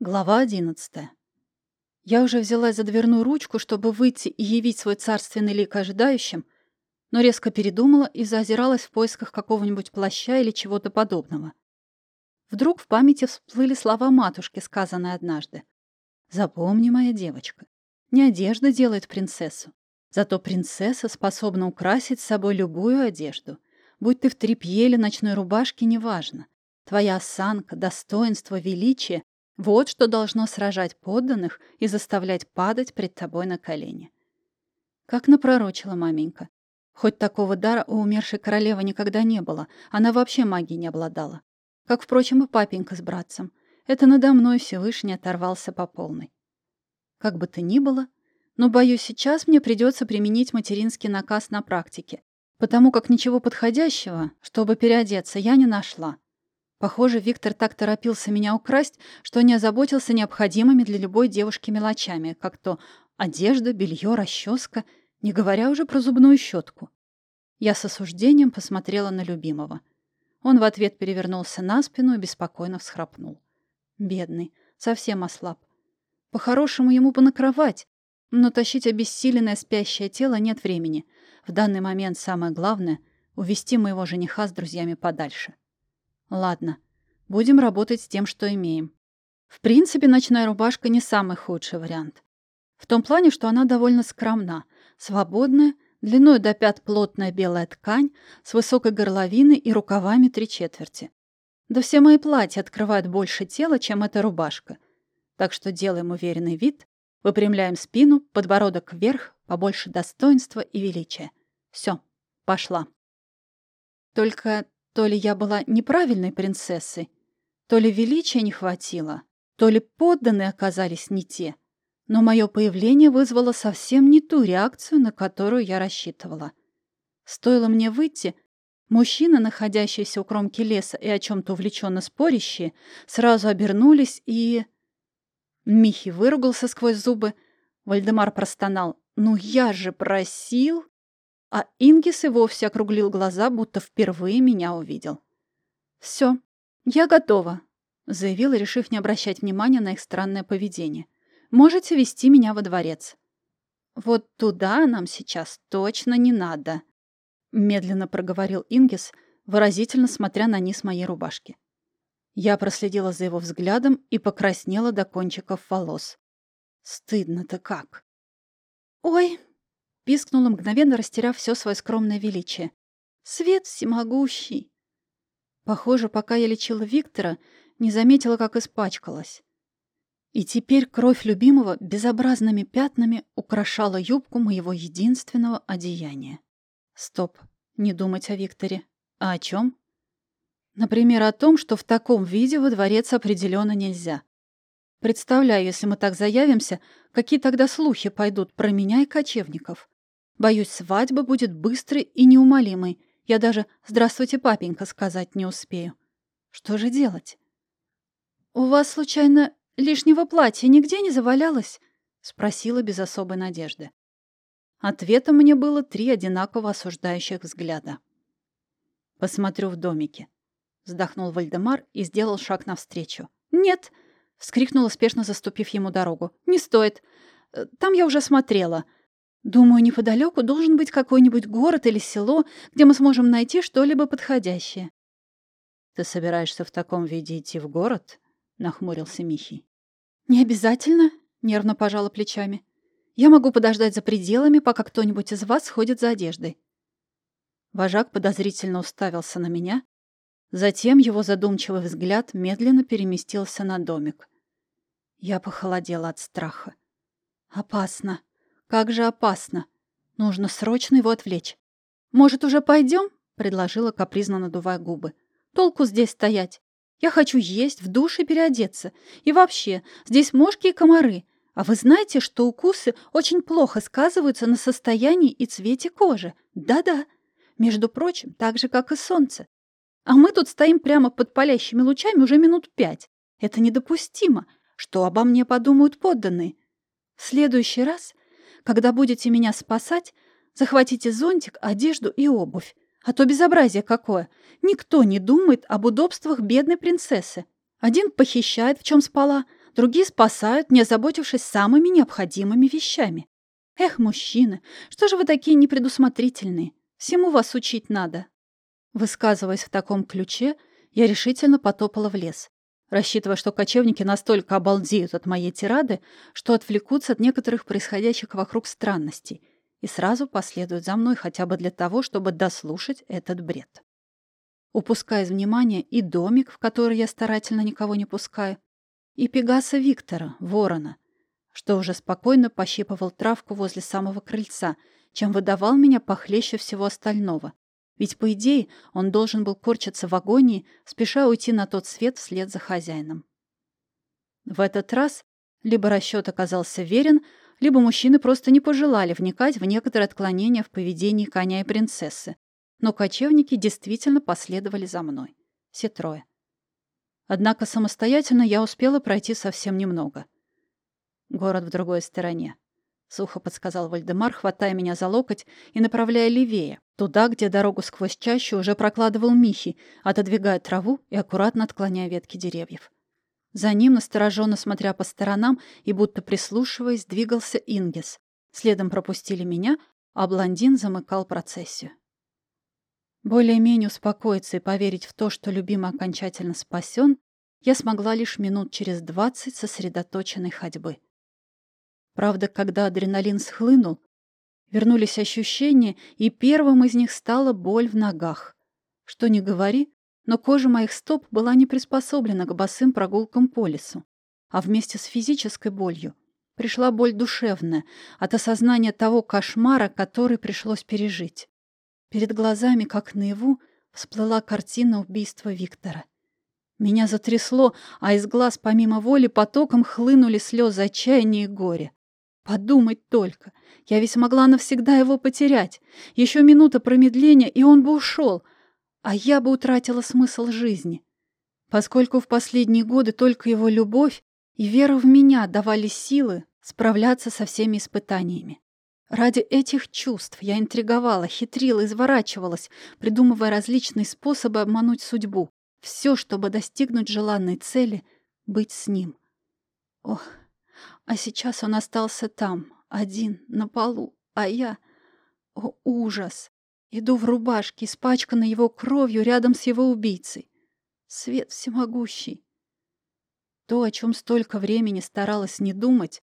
Глава одиннадцатая. Я уже взялась за дверную ручку, чтобы выйти и явить свой царственный лик ожидающим, но резко передумала и заозиралась в поисках какого-нибудь плаща или чего-то подобного. Вдруг в памяти всплыли слова матушки, сказанные однажды. «Запомни, моя девочка, не одежда делает принцессу, зато принцесса способна украсить собой любую одежду. Будь ты в тряпье или ночной рубашке, неважно. Твоя осанка, достоинство, величие вот что должно сражать подданных и заставлять падать пред тобой на колени. Как напророчила маменька. Хоть такого дара у умершей королевы никогда не было, она вообще магией не обладала. Как, впрочем, и папенька с братцем. Это надо мной Всевышний оторвался по полной. Как бы то ни было, но, боюсь, сейчас мне придется применить материнский наказ на практике, потому как ничего подходящего, чтобы переодеться, я не нашла. Похоже, Виктор так торопился меня украсть, что не озаботился необходимыми для любой девушки мелочами, как то одежда, белье, расческа, не говоря уже про зубную щетку. Я с осуждением посмотрела на любимого. Он в ответ перевернулся на спину и беспокойно всхрапнул. Бедный, совсем ослаб. По-хорошему ему бы на кровать, но тащить обессиленное спящее тело нет времени. В данный момент самое главное — увести моего жениха с друзьями подальше. Ладно, будем работать с тем, что имеем. В принципе, ночная рубашка не самый худший вариант. В том плане, что она довольно скромна, свободная, длиной до пят плотная белая ткань с высокой горловиной и рукавами три четверти. Да все мои платья открывают больше тела, чем эта рубашка. Так что делаем уверенный вид, выпрямляем спину, подбородок вверх, побольше достоинства и величия. Все, пошла. Только то ли я была неправильной принцессой, то ли величия не хватило, то ли подданные оказались не те. Но мое появление вызвало совсем не ту реакцию, на которую я рассчитывала. Стоило мне выйти, мужчины, находящиеся у кромки леса и о чем-то увлеченно спорящие, сразу обернулись и... Михи выругался сквозь зубы. Вальдемар простонал. «Ну я же просил!» А Ингис и вовсе округлил глаза, будто впервые меня увидел. «Все, я готова», — заявила, решив не обращать внимания на их странное поведение. «Можете вести меня во дворец». «Вот туда нам сейчас точно не надо», — медленно проговорил Ингис, выразительно смотря на низ моей рубашки. Я проследила за его взглядом и покраснела до кончиков волос. Стыдно-то как. «Ой!» Пискнула, мгновенно растеряв все свое скромное величие. «Свет всемогущий!» Похоже, пока я лечила Виктора, не заметила, как испачкалась. И теперь кровь любимого безобразными пятнами украшала юбку моего единственного одеяния. Стоп, не думать о Викторе. А о чем? Например, о том, что в таком виде во дворец определенно нельзя. Представляю, если мы так заявимся, какие тогда слухи пойдут про меня и кочевников. Боюсь, свадьба будет быстрой и неумолимой. Я даже «Здравствуйте, папенька» сказать не успею. Что же делать? «У вас, случайно, лишнего платья нигде не завалялось?» — спросила без особой надежды. Ответом мне было три одинаково осуждающих взгляда. «Посмотрю в домике», — вздохнул Вальдемар и сделал шаг навстречу. «Нет!» — вскрикнула, спешно заступив ему дорогу. «Не стоит. Э, там я уже смотрела. Думаю, неподалеку должен быть какой-нибудь город или село, где мы сможем найти что-либо подходящее. Ты собираешься в таком виде идти в город? нахмурился Михий. Не обязательно, нервно пожала плечами. Я могу подождать за пределами, пока кто-нибудь из вас сходит за одеждой. Вожак подозрительно уставился на меня, затем его задумчивый взгляд медленно переместился на домик. Я похолодела от страха. Опасно. Как же опасно. Нужно срочно его отвлечь. «Может, уже пойдем?» — предложила, капризно надувая губы. «Толку здесь стоять. Я хочу есть, в душе переодеться. И вообще, здесь мошки и комары. А вы знаете, что укусы очень плохо сказываются на состоянии и цвете кожи? Да-да. Между прочим, так же, как и солнце. А мы тут стоим прямо под палящими лучами уже минут пять. Это недопустимо. Что обо мне подумают подданные? В следующий раз когда будете меня спасать, захватите зонтик, одежду и обувь. А то безобразие какое. Никто не думает об удобствах бедной принцессы. Один похищает, в чем спала, Другие спасают, не озаботившись самыми необходимыми вещами. Эх, мужчины, что же вы такие непредусмотрительные? Всему вас учить надо. Высказываясь в таком ключе, я решительно потопала в лес, рассчитывая, что кочевники настолько обалдеют от моей тирады, что отвлекутся от некоторых происходящих вокруг странностей и сразу последуют за мной хотя бы для того, чтобы дослушать этот бред. Упуская из внимания и домик, в который я старательно никого не пускаю, и Пегаса Виктора, ворона, что уже спокойно пощипывал травку возле самого крыльца, чем выдавал меня похлеще всего остального. Ведь, по идее, он должен был корчиться в агонии, спеша уйти на тот свет вслед за хозяином. В этот раз либо расчет оказался верен, либо мужчины просто не пожелали вникать в некоторые отклонения в поведении коня и принцессы. Но кочевники действительно последовали за мной. Все трое. Однако самостоятельно я успела пройти совсем немного. Город в другой стороне. Сухо подсказал Вальдемар, хватая меня за локоть и направляя левее, туда, где дорогу сквозь чащу уже прокладывал Михи, отодвигая траву и аккуратно отклоняя ветки деревьев. За ним, настороженно смотря по сторонам и будто прислушиваясь, двигался Ингес. Следом пропустили меня, а блондин замыкал процессию. Более-менее успокоиться и поверить в то, что любимый окончательно спасен, я смогла лишь минут через двадцать сосредоточенной ходьбы. Правда, когда адреналин схлынул, вернулись ощущения, и первым из них стала боль в ногах. Что ни говори, но кожа моих стоп была не приспособлена к босым прогулкам по лесу. А вместе с физической болью пришла боль душевная от осознания того кошмара, который пришлось пережить. Перед глазами, как наяву, всплыла картина убийства Виктора. Меня затрясло, а из глаз помимо воли потоком хлынули слезы отчаяния и горя. Подумать только, я ведь могла навсегда его потерять. Еще минута промедления, и он бы ушел — а я бы утратила смысл жизни, поскольку в последние годы только его любовь и вера в меня давали силы справляться со всеми испытаниями. Ради этих чувств я интриговала, хитрила, изворачивалась, придумывая различные способы обмануть судьбу. Все, чтобы достигнуть желанной цели — быть с ним. Ох, а сейчас он остался там, один, на полу, а я... О, ужас! Иду в рубашке, испачканной его кровью рядом с его убийцей. Свет всемогущий. То, о чем столько времени старалась не думать,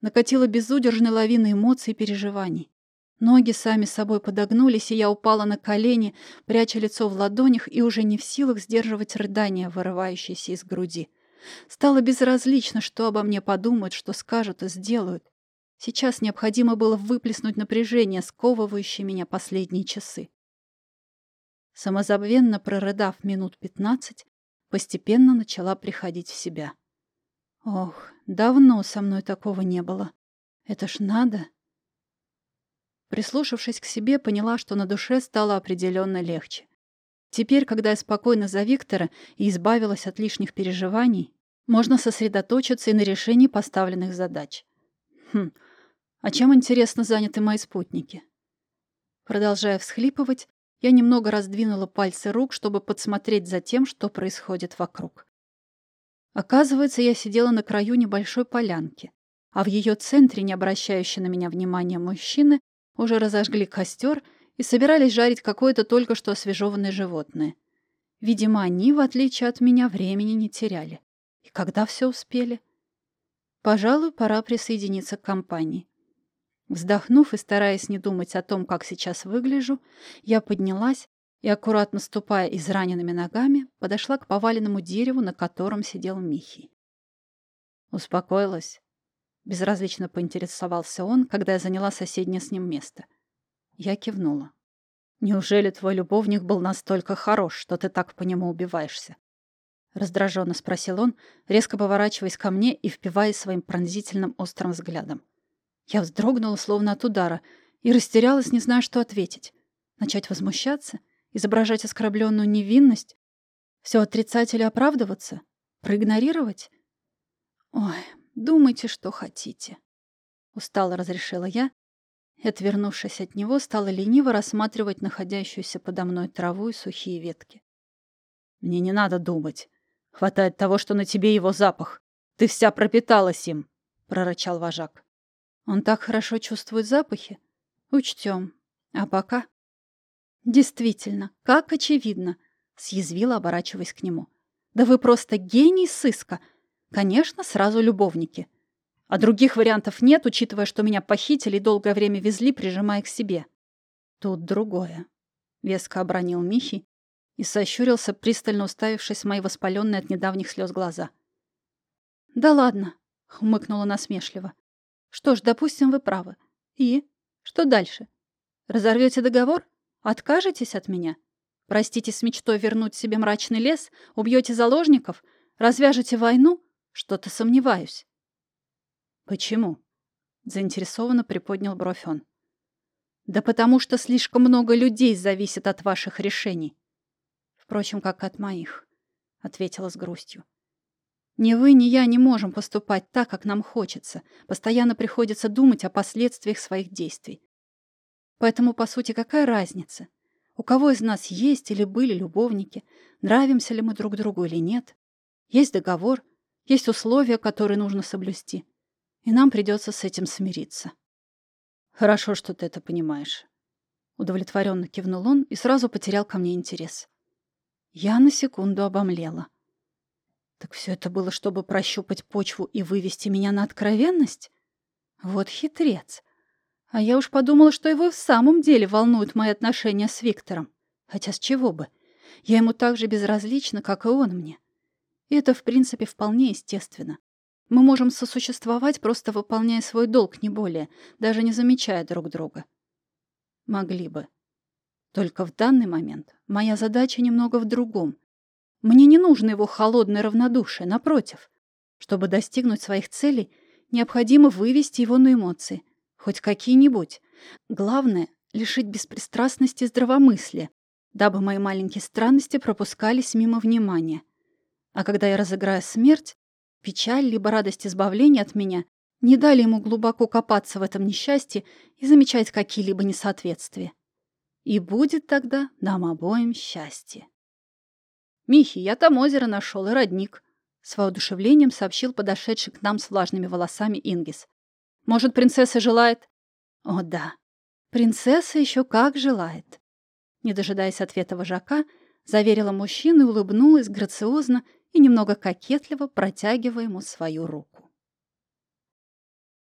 накатило безудержной лавиной эмоций и переживаний. Ноги сами собой подогнулись, и я упала на колени, пряча лицо в ладонях и уже не в силах сдерживать рыдания, вырывающиеся из груди. Стало безразлично, что обо мне подумают, что скажут и сделают. Сейчас необходимо было выплеснуть напряжение, сковывающее меня последние часы. Самозабвенно прорыдав минут пятнадцать, постепенно начала приходить в себя. Ох, давно со мной такого не было. Это ж надо. Прислушавшись к себе, поняла, что на душе стало определенно легче. Теперь, когда я спокойна за Виктора и избавилась от лишних переживаний, можно сосредоточиться и на решении поставленных задач. Хм, а чем, интересно, заняты мои спутники? Продолжая всхлипывать, я немного раздвинула пальцы рук, чтобы подсмотреть за тем, что происходит вокруг. Оказывается, я сидела на краю небольшой полянки, а в ее центре, не обращающие на меня внимания мужчины, уже разожгли костер и собирались жарить какое-то только что освежеванное животное. Видимо, они, в отличие от меня, времени не теряли. И когда все успели? Пожалуй, пора присоединиться к компании. Вздохнув и стараясь не думать о том, как сейчас выгляжу, я поднялась и, аккуратно ступая израненными ногами, подошла к поваленному дереву, на котором сидел Михий. «Успокоилась?» — безразлично поинтересовался он, когда я заняла соседнее с ним место. Я кивнула. «Неужели твой любовник был настолько хорош, что ты так по нему убиваешься?» Раздраженно спросил он, резко поворачиваясь ко мне и впиваясь своим пронзительным острым взглядом. Я вздрогнула, словно от удара, и растерялась, не зная, что ответить. Начать возмущаться? Изображать оскорбленную невинность? Все отрицать или оправдываться? Проигнорировать? Ой, думайте, что хотите. Устало разрешила я и, отвернувшись от него, стала лениво рассматривать находящуюся подо мной траву и сухие ветки. Мне не надо думать. Хватает того, что на тебе его запах. Ты вся пропиталась им, прорычал вожак. Он так хорошо чувствует запахи. Учтем. А пока... Действительно, как очевидно, съязвила, оборачиваясь к нему. Да вы просто гений сыска. Конечно, сразу любовники. А других вариантов нет, учитывая, что меня похитили и долгое время везли, прижимая к себе. Тут другое. Веско обронил Михи и сощурился, пристально уставившись в мои воспаленные от недавних слез глаза. «Да ладно», — хмыкнула насмешливо. «Что ж, допустим, вы правы. И? Что дальше? Разорвете договор? Откажетесь от меня? Простите с мечтой вернуть себе мрачный лес? Убьете заложников? Развяжете войну? Что-то сомневаюсь». «Почему?» — заинтересованно приподнял бровь он. «Да потому что слишком много людей зависит от ваших решений. Впрочем, как от моих», — ответила с грустью. «Ни вы, ни я не можем поступать так, как нам хочется. Постоянно приходится думать о последствиях своих действий. Поэтому, по сути, какая разница? У кого из нас есть или были любовники? Нравимся ли мы друг другу или нет? Есть договор, есть условия, которые нужно соблюсти и нам придется с этим смириться. Хорошо, что ты это понимаешь. Удовлетворенно кивнул он и сразу потерял ко мне интерес. Я на секунду обомлела. Так все это было, чтобы прощупать почву и вывести меня на откровенность? Вот хитрец. А я уж подумала, что его в самом деле волнуют мои отношения с Виктором. Хотя с чего бы? Я ему так же безразлична, как и он мне. И это, в принципе, вполне естественно. Мы можем сосуществовать, просто выполняя свой долг, не более, даже не замечая друг друга. Могли бы. Только в данный момент моя задача немного в другом. Мне не нужно его холодное равнодушие, напротив. Чтобы достигнуть своих целей, необходимо вывести его на эмоции, хоть какие-нибудь. Главное — лишить беспристрастности здравомыслия, дабы мои маленькие странности пропускались мимо внимания. А когда я разыграю смерть, Печаль либо радость избавления от меня не дали ему глубоко копаться в этом несчастье и замечать какие-либо несоответствия. И будет тогда нам обоим счастье. «Михи, я там озеро нашел и родник», — с воодушевлением сообщил подошедший к нам с влажными волосами Ингис. «Может, принцесса желает?» «О, да, принцесса еще как желает». Не дожидаясь ответа вожака, заверила мужчину и улыбнулась грациозно и немного кокетливо протягивая ему свою руку.